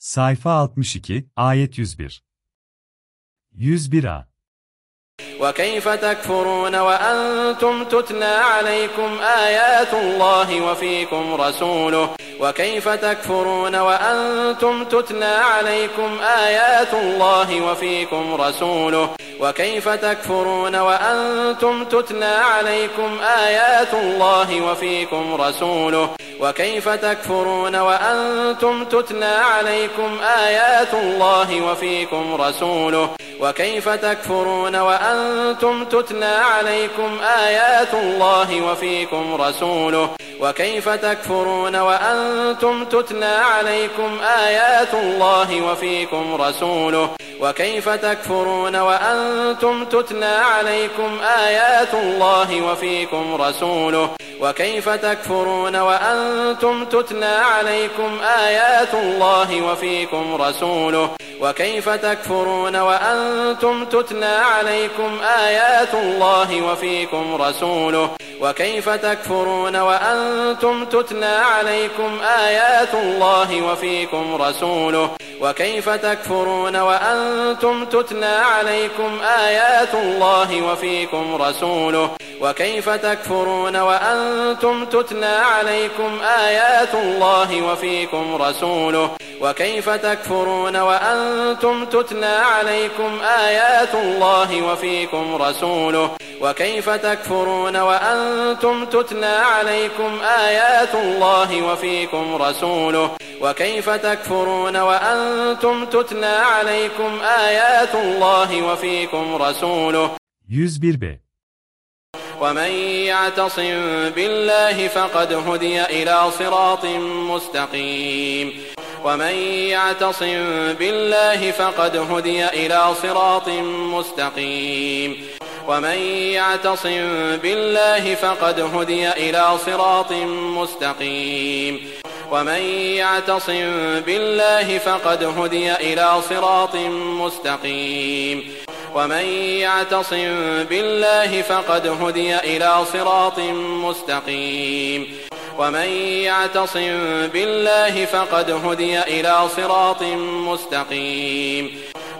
Sayfa 62, ayet 101. 101a. وكيف تكفرون وأنتم تتلى عليكم آيات الله وفيكم رسوله وكيف تكفرون وأنتم تتلى عليكم آيات الله وفيكم رسوله وكيف تكفرون وأنتم تتلى عليكم آيات الله وفيكم رسوله وكيف تكفرون وأنتم تتلى عليكم آيات الله وفيكم رسوله وكيف تكفرون وأنتم تتلى عليكم آيات الله وفيكم رسوله وكيف تكفرون وأنتم تتلى عليكم آيات الله وفيكم رسوله وكيف تكفرون وأنتم تتلى عليكم آيات الله وفيكم رسوله وكيف تكفرون وأنتم تتلى عليكم آيات الله وفيكم رسوله وكيف تكفرون وأنتم تتلى عليكم آيات الله وفيكم رسوله وكيف تكفرون وأنتم تتلى عليكم آيات الله وفيكم رسوله وكيف تكفرون وأنتم تتلى عليكم آيات الله وفيكم رسوله وكيف تكفرون وأنتم تتلى عليكم آيات الله وفيكم رسوله وكيف تكفرون وأنتم تتلى عليكم آيات الله وفيكم رسوله وكيف تكفرون وأنتم تتلى عليكم آيات الله وفيكم رسوله وكيف تكفرون وأنتم تتلى عليكم آيات الله وفيكم رسوله 101b. ومن يعتصم بالله فقد هدي إلى صراط مستقيم ومن يعتصم بالله فقد هدي إلى صراط مستقيم. ومن يعتصم بالله فقد هدي إلى صراط مستقيم. ومن يعتصم بالله فقد هدي إلى صراط مستقيم. ومن يعتصم بالله فقد هدي إلى صراط مستقيم. ومن يعتصم بالله فقد هدي إلى صراط مستقيم.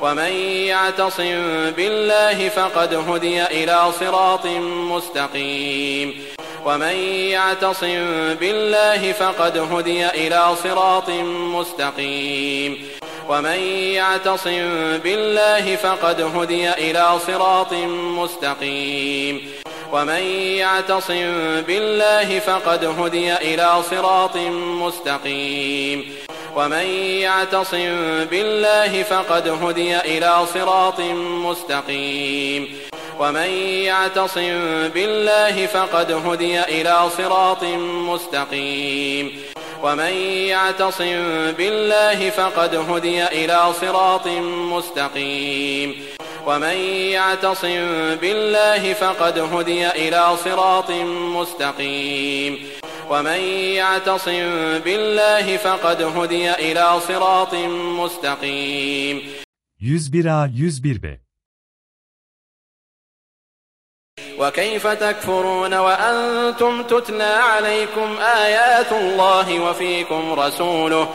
ومن يعتصم بالله فقد هدي إلى صراط مستقيم. ومن يعتصم بالله فقد هدي إلى صراط مستقيم. ومن يعتصم بالله فقد هدي إلى صراط مستقيم. ومن يعتصم بالله فقد هدي إلى صراط مستقيم. ومن يعتصم بالله فقد هدي إلى صراط مستقيم. ومن يعتصم بالله فقد هدي إلى صراط مستقيم. ومن يعتصم بالله فقد هدي إلى صراط مستقيم. ومن يعتصم بالله فقد هدي إلى صراط مستقيم ومن يعتصم بالله فقد هدي إلى صراط مستقيم 101a 101b. وكيف تكفرون وأنتم تتلى عليكم آيات الله وفيكم رسوله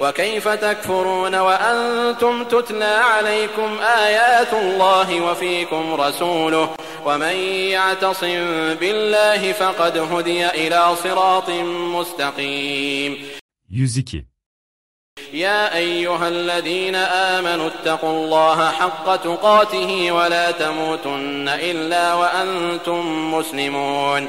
وكيف تكفرون وأنتم تتلى عليكم آيات الله وفيكم رسوله ومن يعتصم بالله فقد هدي إلى صراط مستقيم 102. يا أيها الذين آمنوا اتقوا الله حق تقاته ولا تموتن إلا وأنتم مسلمون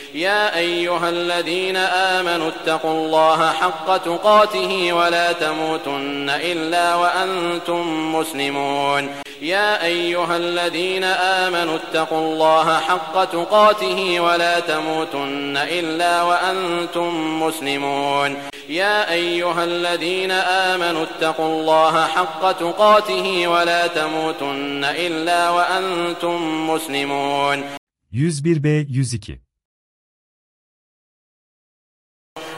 يا أيها الذين آمنوا اتقوا الله حق تقاته ولا تموتن إلا وأنتم مسلمون. يا أيها الذين آمنوا اتقوا الله حق تقاته ولا تموتن إلا وأنتم مسلمون. يا أيها الذين آمنوا اتقوا الله حق تقاته ولا تموتن إلا وأنتم مسلمون. 101b 102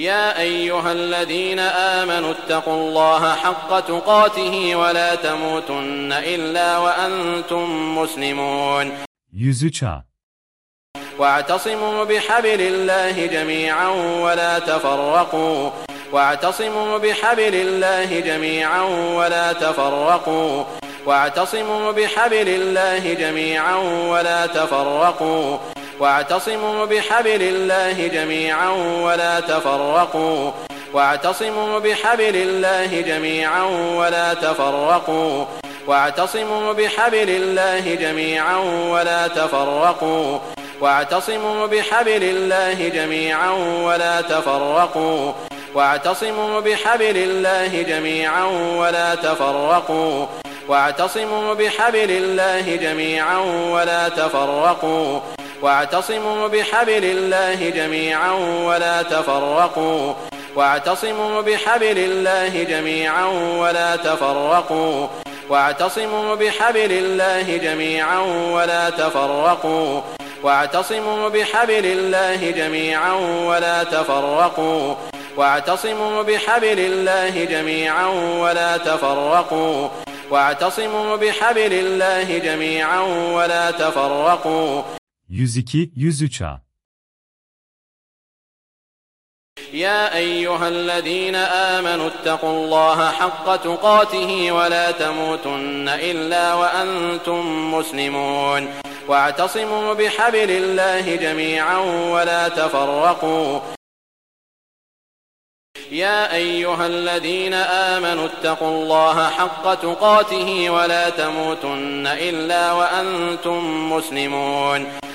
يا أيها الذين آمنوا اتقوا الله حق تقاته ولا تموتن إلا وأنتم مسلمون. 103a واعتصموا بحبل الله جميعا ولا تفرقوا. واعتصموا بحبل الله جميعا ولا تفرقوا. واعتصموا بحبل الله جميعا ولا تفرقوا. واعتصموا بحبل الله جميعا ولا تفرقوا. واعتصموا بحبل الله جميعا ولا تفرقوا. واعتصموا بحبل الله جميعا ولا تفرقوا. واعتصموا بحبل الله جميعا ولا تفرقوا. واعتصموا بحبل الله جميعا ولا تفرقوا. واعتصموا بحبل الله جميعا ولا تفرقوا. واعتصموا بحبل الله جميعا ولا تفرقوا. واعتصموا بحبل الله جميعا ولا تفرقوا. واعتصموا بحبل الله جميعا ولا تفرقوا. واعتصموا بحبل الله جميعا ولا تفرقوا. واعتصموا بحبل الله جميعا ولا تفرقوا. واعتصموا بحبل الله جميعا ولا تفرقوا. 102 103 يا أيها الذين آمنوا اتقوا الله حق تقاته ولا تموتن إلا وأنتم مسلمون. واعتصموا بحبل الله جميعا ولا تفرقوا. يا أيها الذين آمنوا اتقوا الله حق تقاته ولا تموتن إلا وأنتم مسلمون.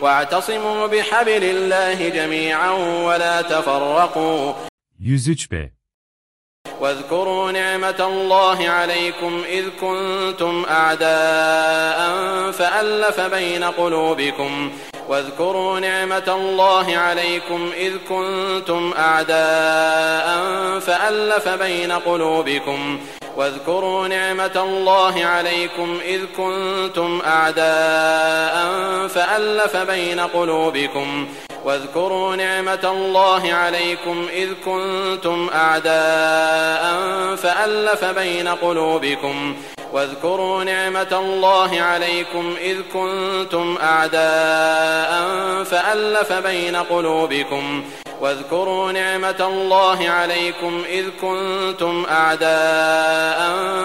واعتصموا بحبل الله جميعا ولا تفرقوا. 103b واذكروا نعمة الله عليكم إذ كنتم أعداء فألف بين قلوبكم. واذكروا نعمة الله عليكم إذ كنتم أعداء فألف بين قلوبكم. واذكروا نعمة الله عليكم إذ كنتم أعداء فألف بين قلوبكم. واذكروا نعمة الله عليكم إذ كنتم أعداء فألف بين قلوبكم. واذكروا نعمة الله عليكم إذ كنتم أعداء فألف بين قلوبكم. واذكروا نعمة الله عليكم إذ كنتم أعداء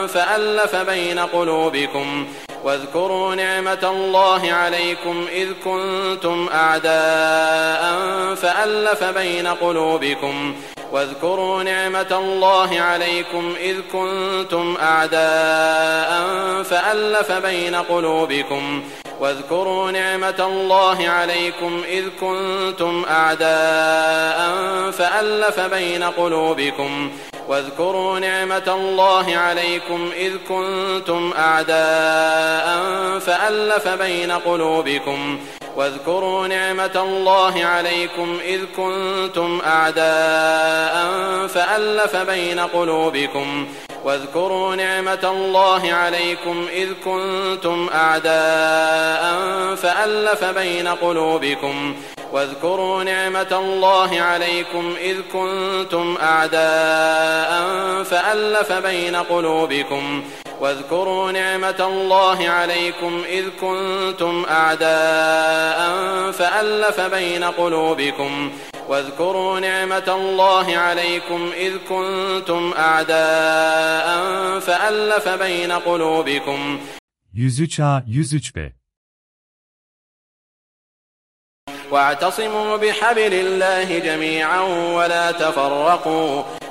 فألف بين قلوبكم. واذكروا نعمة الله عليكم إذ كنتم أعداء فألف بين قلوبكم. واذكروا نعمة الله عليكم إذ كنتم أعداء فألف بين قلوبكم. واذكروا نعمة الله عليكم إذ كنتم أعداء فألف بين قلوبكم. واذكروا نعمة الله عليكم إذ كنتم أعداء فألف بين قلوبكم. واذكروا نعمة الله عليكم إذ كنتم أعداء فألف بين قلوبكم. واذكروا نعمة الله عليكم إذ كنتم أعداء فألف بين قلوبكم. واذكروا نعمة الله عليكم إذ كنتم أعداء فألف بين قلوبكم. واذكروا نعمة الله عليكم إذ كنتم أعداء فألف بين قلوبكم. واذكروا نعمة الله عليكم إذ كنتم أعداء فألف بين قلوبكم. 103a 103b واعتصموا بحبل الله جميعا ولا تفرقوا.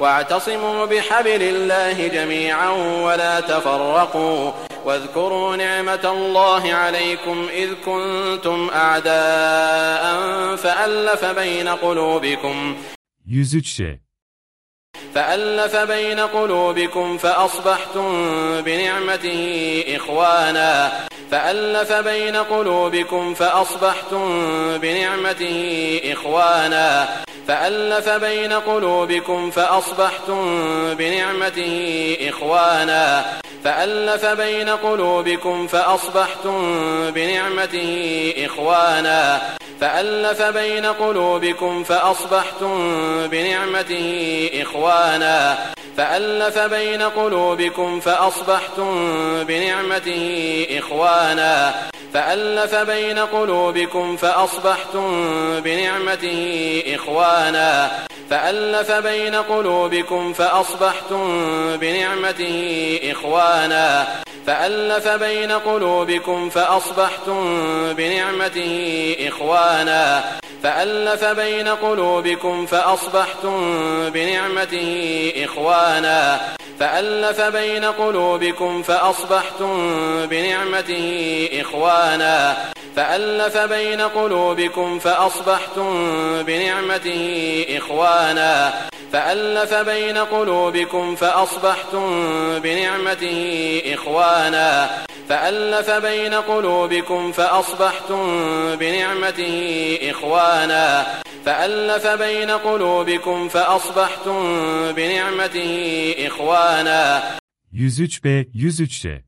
واعتصموا بحبل الله جميعا ولا تفرقوا واذكروا نعمة الله عليكم إذ كنتم أعداء فألف بين قلوبكم 103c فألف بين قلوبكم فأصبحتم بنعمته إخوانا فألف بين قلوبكم فأصبحتم بنعمته إخوانا. فألف بين قلوبكم فأصبحتم بنعمته إخوانا. فألف بين قلوبكم فأصبحتم بنعمته إخوانا. فألف بين قلوبكم فأصبحتم بنعمته إخوانا. فألف بين قلوبكم فأصبحتم بنعمته إخوانا. فألف بين قلوبكم فأصبحتم بنعمته إخوانا. فألف بين قلوبكم فأصبحتم بنعمته إخوانا. فألف بين قلوبكم فأصبحتم بنعمته إخوانا. فألف بين قلوبكم فأصبحتم بنعمته إخوانا. فألف بين قلوبكم فأصبحتم بنعمته إخوانا. فألف بين قلوبكم فأصبحتم بنعمته إخوانا. فألف بين قلوبكم فأصبحتم بنعمته إخوانا. فألف بين قلوبكم فأصبحتم بنعمته إخوانا. فألف بين قلوبكم فأصبحتم بنعمته إخوانا. 103b 103c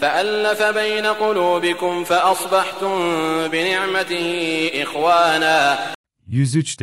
فألف بين قلوبكم فأصبحتم بنعمته إخوانا. 103d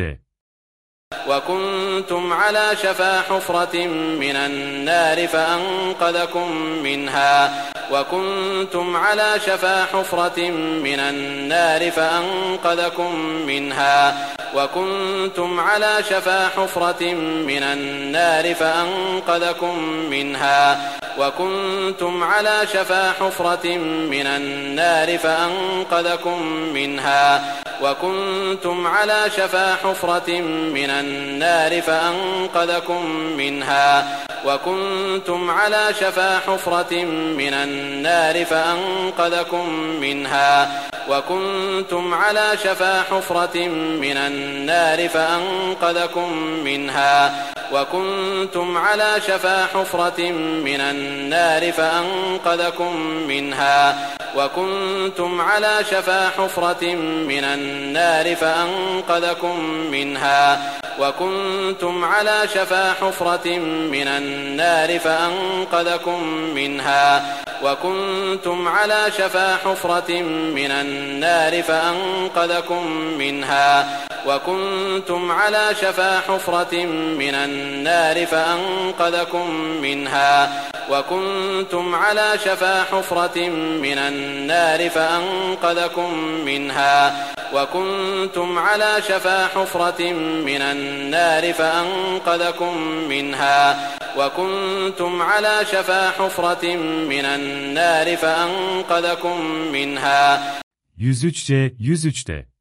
وكنتم على شفا حفرة من النار فأنقذكم منها وكنتم على شفا حفرة من النار فأنقذكم منها وكنتم على شفا حفرة من النار فأنقذكم منها وكنتم على شفا حفرة من النار فأنقذكم منها وكنتم على شفا حفرة من النار فأنقذكم منها وكنتم على شفا حفرة من النار فأنقذكم منها وكنتم على شفا حفرة من النار فأنقذكم منها وكنتم على شفا حفرة من النار فأنقذكم منها وكنتم على شفا حفرة من النار فأنقذكم منها وكنتم على شفا حفرة من النار فأنقذكم منها. وكنتم على شفا حفرة من النار فأنقذكم منها. وكنتم على شفا حفرة من النار فأنقذكم منها. وكنتم على شفا حفرة من النار فأنقذكم منها. وكنتم على شفا حفرة من النار فأنقذكم منها وكنتم على شفا حفرة من النار فأنقذكم منها. 103c 103d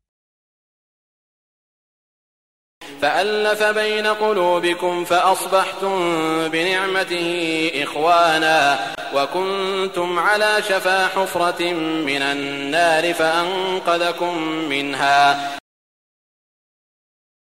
فألف بين قلوبكم فأصبحتم بنعمته إخوانا وكنتم على شفا حفرة من النار فأنقذكم منها.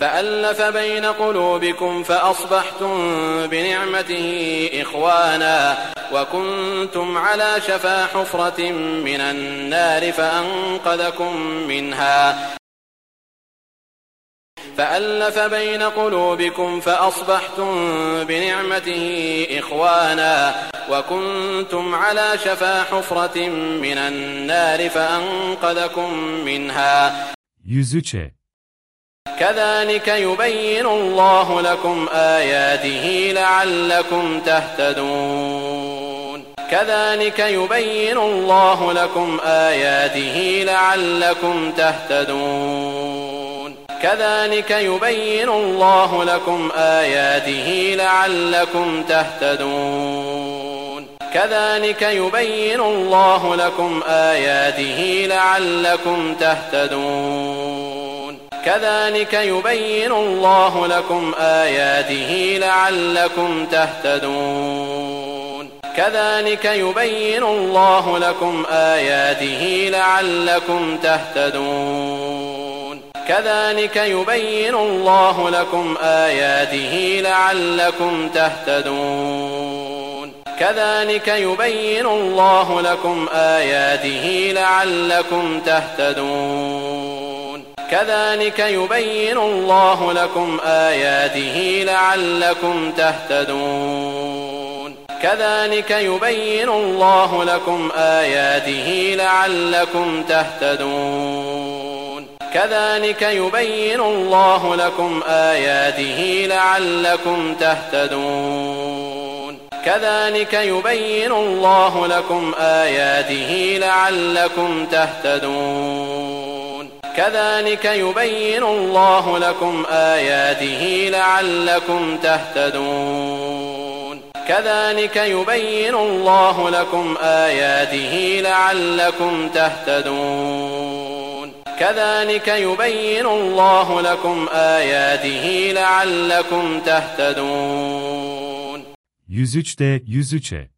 فألف بين قلوبكم فأصبحتم بنعمته إخوانا وكنتم على شفا حفرة من النار فأنقذكم منها. فألف بين قلوبكم فأصبحتم بنعمته إخوانا وكنتم على شفا حفرة من النار فأنقذكم منها. 103'e كذلك يبين الله لكم آياته لعلكم تهتدون. كذلك يبين الله لكم آياته لعلكم تهتدون. كذلك يبين الله لكم آياته لعلكم تهتدون. كذلك يبين الله لكم آياته لعلكم تهتدون. كذلك يبين الله لكم آياته لعلكم تهتدون. كذلك يبين الله لكم آياته لعلكم تهتدون. كذلك يبين الله لكم آياته لعلكم تهتدون. كذلك يبين الله لكم آياته لعلكم تهتدون. كذلك يبين الله لكم آياته لعلكم تهتدون. كذلك يبين الله لكم آياته لعلكم تهتدون. كذلك يبين الله لكم آياته لعلكم تهتدون. كذلك يبين الله لكم آياته لعلكم تهتدون. كذلك يبين الله لكم آياته لعلكم تهتدون. كذلك يبين الله لكم آياته لعلكم تهتدون. كذلك يبين الله لكم آياته لعلكم تهتدون. 103'de 103'e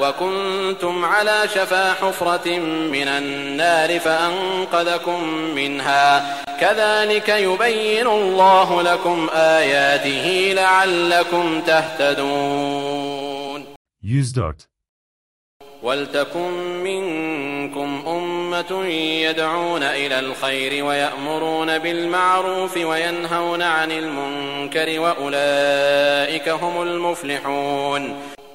وكنتم على شفا حفرة من النار فأنقذكم منها. كذلك يبين الله لكم آياته لعلكم تهتدون. 104 ولتكن منكم أمة يدعون إلى الخير ويأمرون بالمعروف وينهون عن المنكر وأولئك هم المفلحون.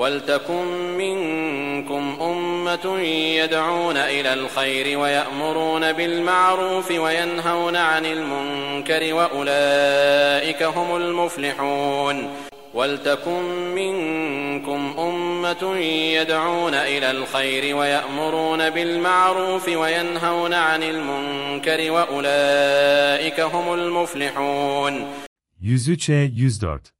ولتكن منكم أمة يدعون إلى الخير ويأمرون بالمعروف وينهون عن المنكر وأولئك هم المفلحون. ولتكن منكم أمة يدعون إلى الخير ويأمرون بالمعروف وينهون عن المنكر وأولئك هم المفلحون. 103'e 104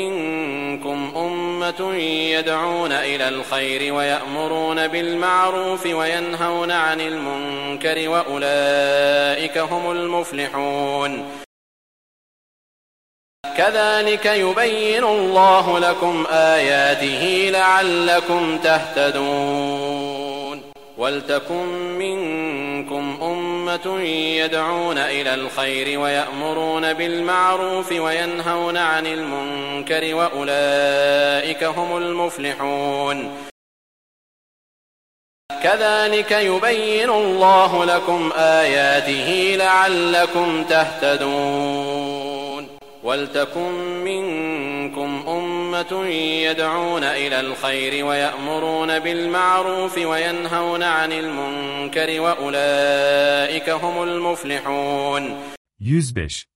يدعون إلى الخير ويأمرون بالمعروف وينهون عن المنكر وأولئك هم المفلحون. كذلك يبين الله لكم آياته لعلكم تهتدون. ولتكن منكم أمة يدعون إلى الخير ويأمرون بالمعروف وينهون عن المنكر وأولئك هم المفلحون. كذلك يبين الله لكم آياته لعلكم تهتدون. ولتكن منكم يدعون إلى الخير ويأمرون بالمعروف وينهون عن المنكر وأولئك هم المفلحون. 105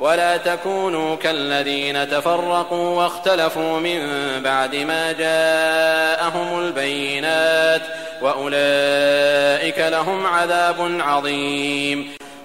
ولا تكونوا كالذين تفرقوا واختلفوا من بعد ما جاءهم البينات وأولئك لهم عذاب عظيم.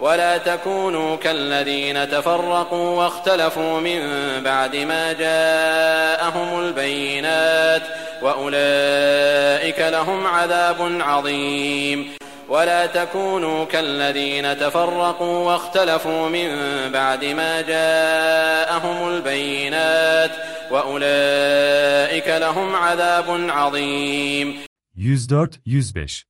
ولا تكونوا كالذين تفرقوا واختلفوا من بعد ما جاءهم البينات وأولئك لهم عذاب عظيم. ولا تكونوا كالذين تفرقوا واختلفوا من بعد ما جاءهم البينات وأولئك لهم عذاب عظيم. 104-105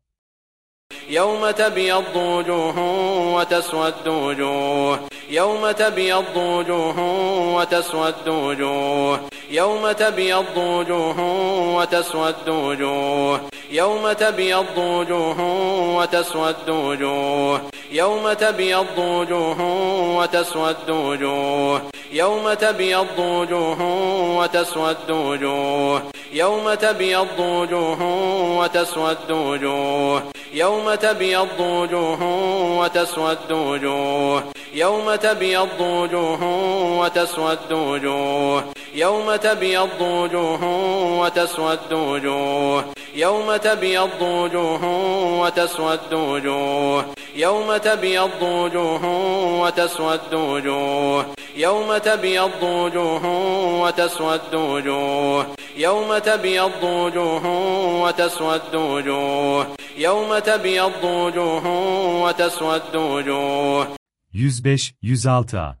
يوم تبيض وجوه وتسود وجوه. يوم تبيض وجوه وتسود وجوه. يوم تبيض وجوه وتسود وجوه. يوم تبيض وجوه وتسود وجوه. يوم تبيض وجوه وتسود وجوه. يوم تبيض وجوه وتسود وجوه. يوم تبيض وجوه وتسود وجوه. يوم تبيض وجوه وتسود وجوه. يوم تبيض وجوه وتسود وجوه. يوم تبيض وجوه وتسود وجوه. يوم تبيض وجوه وتسود وجوه. يوم تبيض وجوه وتسود وجوه. يوم تبيض وجوه وتسود وجوه. يوم تبيض وجوه وتسود وجوه. يوم تبيض وجوه وتسود وجوه. 105 106A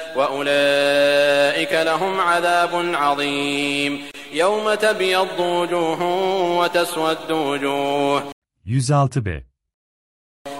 وأولئك لهم عذاب عظيم. يوم تبيض وجوه وتسود وجوه. 106B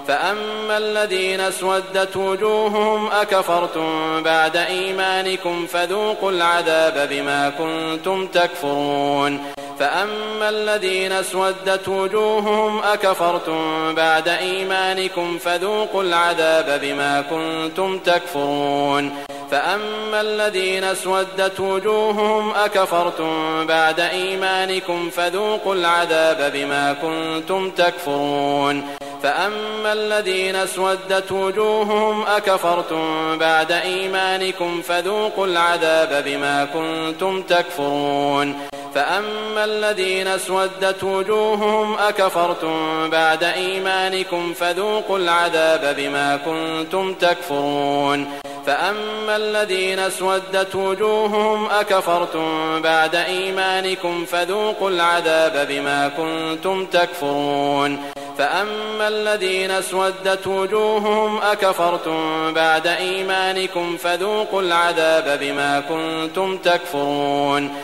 فأما الذين اسودت وجوههم أكفرتم بعد إيمانكم فذوقوا العذاب بما كنتم تكفرون. فأما الذين اسودت وجوههم أكفرتم بعد إيمانكم فذوقوا العذاب بما كنتم تكفرون فأما الذين اسودت وجوههم أكفرتم بعد إيمانكم فذوقوا العذاب بما كنتم تكفرون فأما الذين اسودت وجوههم أكفرتم بعد إيمانكم فذوقوا العذاب بما كنتم تكفرون فأما الذين اسودت وجوههم أكفرتم بعد إيمانكم فذوقوا العذاب بما كنتم تكفرون فأما الذين اسودت وجوههم أكفرتم بعد إيمانكم فذوقوا العذاب بما كنتم تكفرون فأما الذين اسودت وجوههم أكفرتم بعد إيمانكم فذوقوا العذاب بما كنتم تكفرون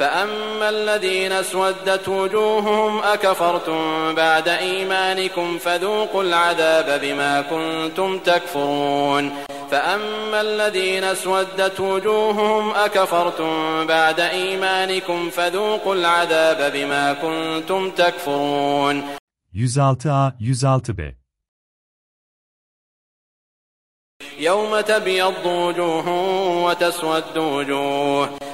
فأما الذين اسودت وجوههم أكفرتم بعد إيمانكم فذوقوا العذاب بما كنتم تكفرون فأما الذين اسودت وجوههم أكفرتم بعد إيمانكم فذوقوا العذاب بما كنتم تكفرون 106A 106B يوم تبيض وجوه وتسود وجوه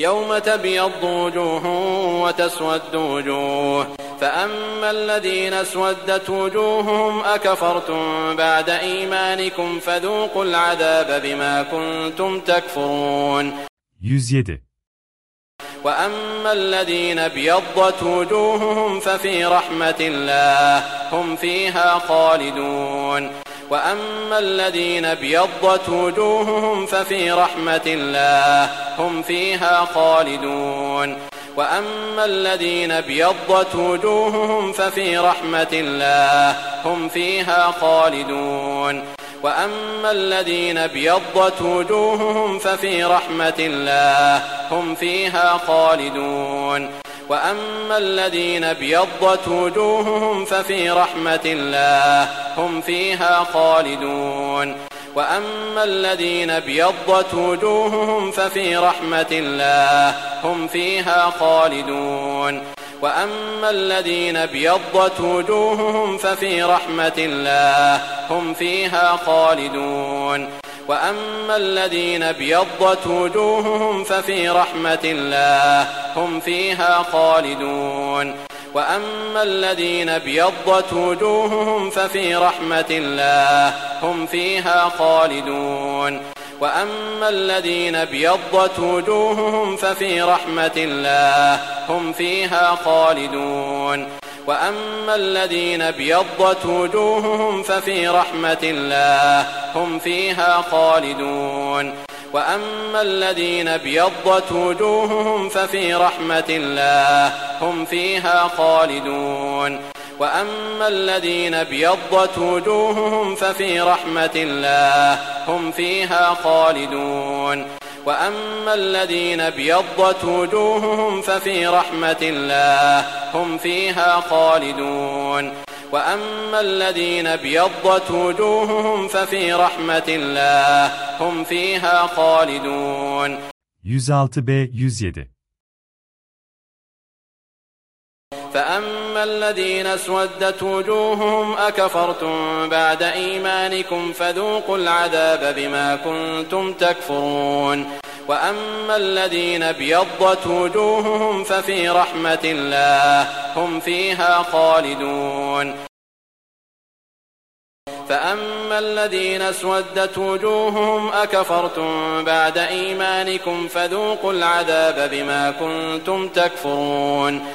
يوم تبيض وجوه وتسود وجوه. فأما الذين اسودت وجوههم أكفرتم بعد إيمانكم فذوقوا العذاب بما كنتم تكفرون. 107 وأما الذين ابيضت وجوههم ففي رحمة الله هم فيها خالدون. وأما الذين ابيضت وجوههم ففي رحمة الله هم فيها خالدون. وأما الذين ابيضت وجوههم ففي رحمة الله هم فيها خالدون. وأما الذين ابيضت وجوههم ففي رحمة الله هم فيها خالدون. وأما الذين ابيضت وجوههم ففي رحمة الله هم فيها خالدون. وأما الذين ابيضت وجوههم ففي رحمة الله هم فيها خالدون. وأما الذين ابيضت وجوههم ففي رحمة الله هم فيها خالدون. وأما الذين ابيضت وجوههم ففي رحمة الله هم فيها خالدون. وأما الذين ابيضت وجوههم ففي رحمة الله هم فيها خالدون. وأما الذين ابيضت وجوههم ففي رحمة الله هم فيها خالدون. وأما الذين ابيضت وجوههم ففي رحمة الله هم فيها خالدون. وأما الذين ابيضت وجوههم ففي رحمة الله هم فيها خالدون. وأما الذين ابيضت وجوههم ففي رحمة الله هم فيها خالدون. وأما الذين ابيضت وجوههم ففي رحمة الله هم فيها خالدون. وأما الذين ابيضت وجوههم ففي رحمة الله هم فيها خالدون. 106B 107 فأما الذين اسودت وجوههم أكفرتم بعد إيمانكم فذوقوا العذاب بما كنتم تكفرون وأما الذين ابيضت وجوههم ففي رحمة الله هم فيها خالدون فأما الذين اسودت وجوههم أكفرتم بعد إيمانكم فذوقوا العذاب بما كنتم تكفرون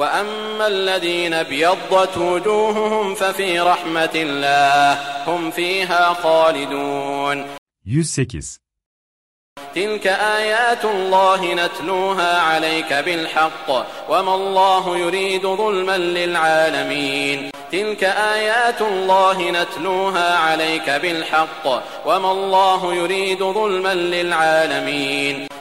وأما الذين ابيضت وجوههم ففي رحمة الله هم فيها خالدون. 108 تلك آيات الله نتلوها عليك بالحق وما الله يريد ظلما للعالمين. تلك آيات الله نتلوها عليك بالحق وما الله يريد ظلما للعالمين.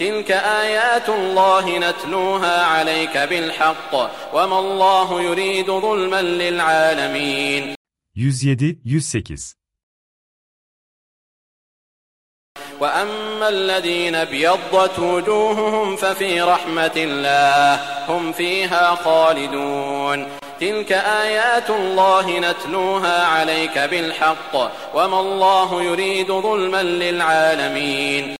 تلك آيات الله نتلوها عليك بالحق وما الله يريد ظلما للعالمين. 107 108 وأما الذين ابيضت وجوههم ففي رحمة الله هم فيها خالدون. تلك آيات الله نتلوها عليك بالحق وما الله يريد ظلما للعالمين.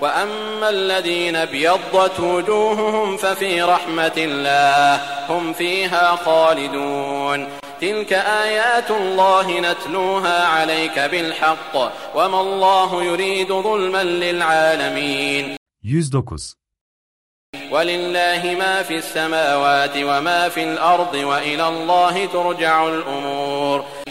وأما الذين ابيضت وجوههم ففي رحمة الله هم فيها خالدون. تلك آيات الله نتلوها عليك بالحق وما الله يريد ظلما للعالمين. 109 ولله ما في السماوات وما في الأرض وإلى الله ترجع الأمور.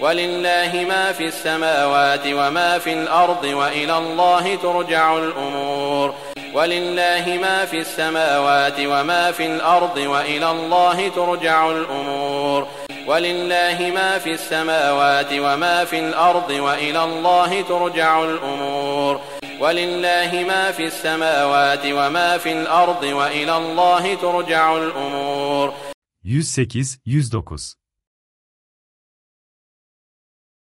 ولله ما في السماوات وما في الأرض وإلى الله ترجع الأمور. ولله ما في السماوات وما في الأرض وإلى الله ترجع الأمور. ولله ما في السماوات وما في الأرض وإلى الله ترجع الأمور. ولله ما في السماوات وما في الأرض وإلى الله ترجع الأمور. 108 109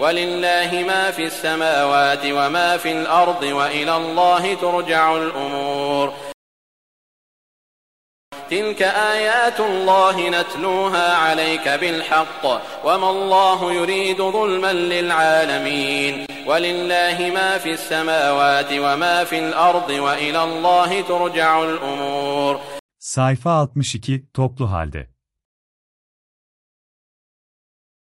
ولله ما في السماوات وما في الأرض وإلى الله ترجع الأمور. تلك آيات الله نتلوها عليك بالحق وما الله يريد ظلما للعالمين. ولله ما في السماوات وما في الأرض وإلى الله ترجع الأمور. Sayfa 62 toplu halde.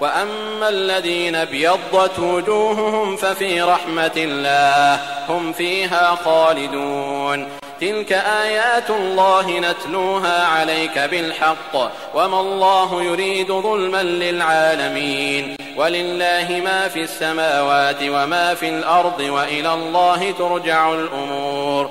وأما الذين ابيضت وجوههم ففي رحمة الله هم فيها خالدون. تلك آيات الله نتلوها عليك بالحق وما الله يريد ظلما للعالمين. ولله ما في السماوات وما في الأرض وإلى الله ترجع الأمور.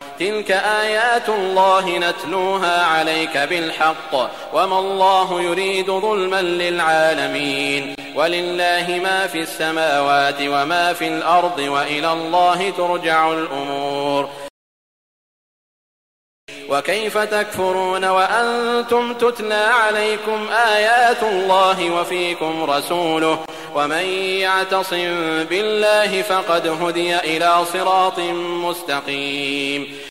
تلك آيات الله نتلوها عليك بالحق وما الله يريد ظلما للعالمين ولله ما في السماوات وما في الأرض وإلى الله ترجع الأمور وكيف تكفرون وأنتم تتلى عليكم آيات الله وفيكم رسوله ومن يعتصم بالله فقد هدي إلى صراط مستقيم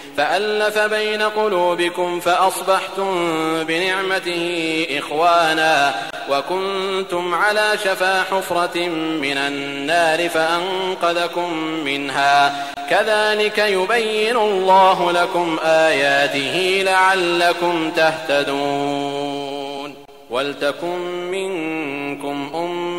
فألف بين قلوبكم فأصبحتم بنعمته إخوانا وكنتم على شفا حفرة من النار فأنقذكم منها. كذلك يبين الله لكم آياته لعلكم تهتدون. ولتكن منكم أمة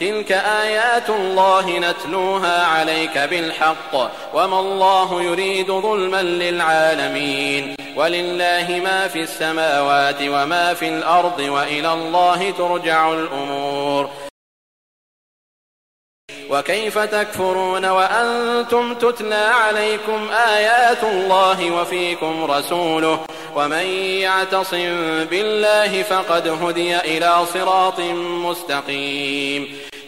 تلك آيات الله نتلوها عليك بالحق وما الله يريد ظلما للعالمين ولله ما في السماوات وما في الأرض وإلى الله ترجع الأمور وكيف تكفرون وأنتم تتلى عليكم آيات الله وفيكم رسوله ومن يعتصم بالله فقد هدي إلى صراط مستقيم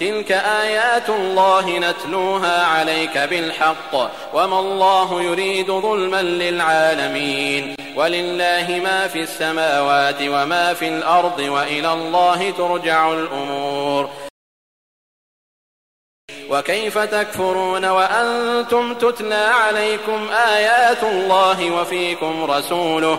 تلك آيات الله نتلوها عليك بالحق وما الله يريد ظلما للعالمين. ولله ما في السماوات وما في الأرض وإلى الله ترجع الأمور. وكيف تكفرون وأنتم تتلى عليكم آيات الله وفيكم رسوله؟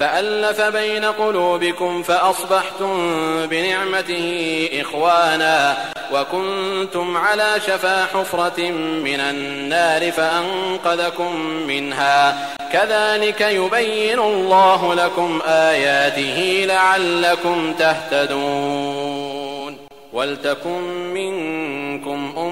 فألف بين قلوبكم فأصبحتم بنعمته إخوانا وكنتم على شفا حفرة من النار فأنقذكم منها. كذلك يبين الله لكم آياته لعلكم تهتدون. ولتكن منكم أمة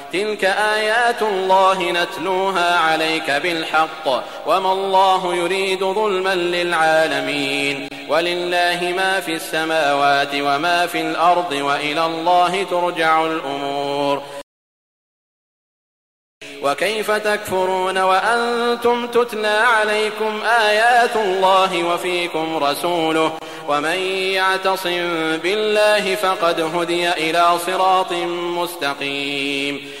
تلك آيات الله نتلوها عليك بالحق وما الله يريد ظلما للعالمين. ولله ما في السماوات وما في الأرض وإلى الله ترجع الأمور. وكيف تكفرون وأنتم تتلى عليكم آيات الله وفيكم رسوله ومن يعتصم بالله فقد هدي إلى صراط مستقيم.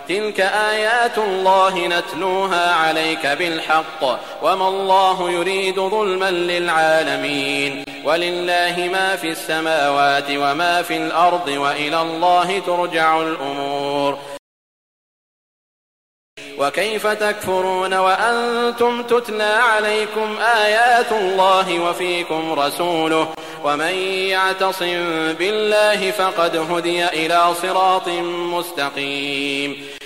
تلك آيات الله نتلوها عليك بالحق وما الله يريد ظلما للعالمين ولله ما في السماوات وما في الأرض وإلى الله ترجع الأمور وكيف تكفرون وأنتم تتلى عليكم آيات الله وفيكم رسوله ومن يعتصم بالله فقد هدي إلى صراط مستقيم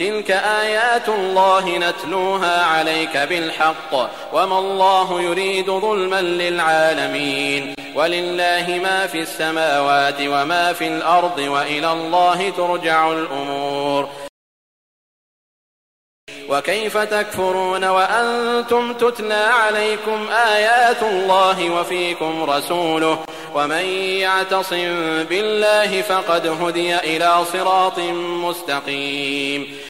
تلك آيات الله نتلوها عليك بالحق وما الله يريد ظلما للعالمين ولله ما في السماوات وما في الأرض وإلى الله ترجع الأمور وكيف تكفرون وأنتم تتلى عليكم آيات الله وفيكم رسوله ومن يعتصم بالله فقد هدي إلى صراط مستقيم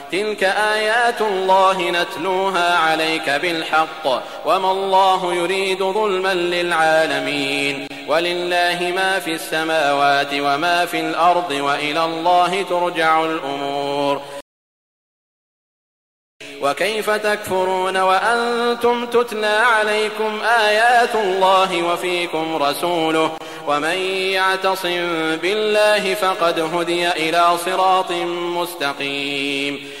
تلك آيات الله نتلوها عليك بالحق وما الله يريد ظلما للعالمين ولله ما في السماوات وما في الأرض وإلى الله ترجع الأمور وكيف تكفرون وأنتم تتلى عليكم آيات الله وفيكم رسوله ومن يعتصم بالله فقد هدي إلى صراط مستقيم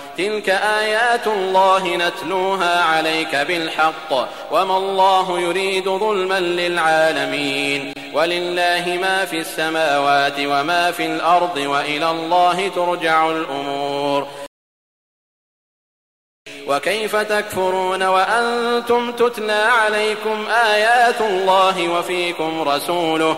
تلك آيات الله نتلوها عليك بالحق وما الله يريد ظلما للعالمين ولله ما في السماوات وما في الأرض وإلى الله ترجع الأمور وكيف تكفرون وأنتم تتلى عليكم آيات الله وفيكم رسوله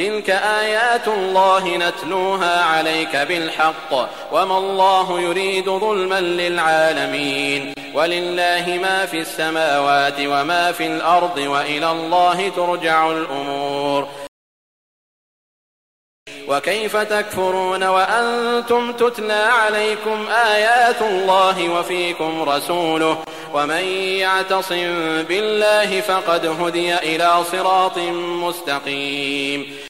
تلك آيات الله نتلوها عليك بالحق وما الله يريد ظلما للعالمين ولله ما في السماوات وما في الأرض وإلى الله ترجع الأمور وكيف تكفرون وأنتم تتلى عليكم آيات الله وفيكم رسوله ومن يعتصم بالله فقد هدي إلى صراط مستقيم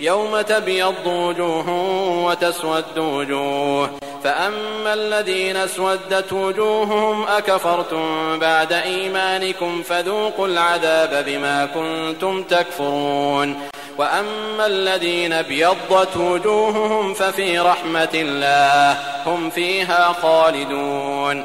يوم تبيض وجوه وتسود وجوه. فأما الذين اسودت وجوههم أكفرتم بعد إيمانكم فذوقوا العذاب بما كنتم تكفرون. وأما الذين ابيضت وجوههم ففي رحمة الله هم فيها خالدون.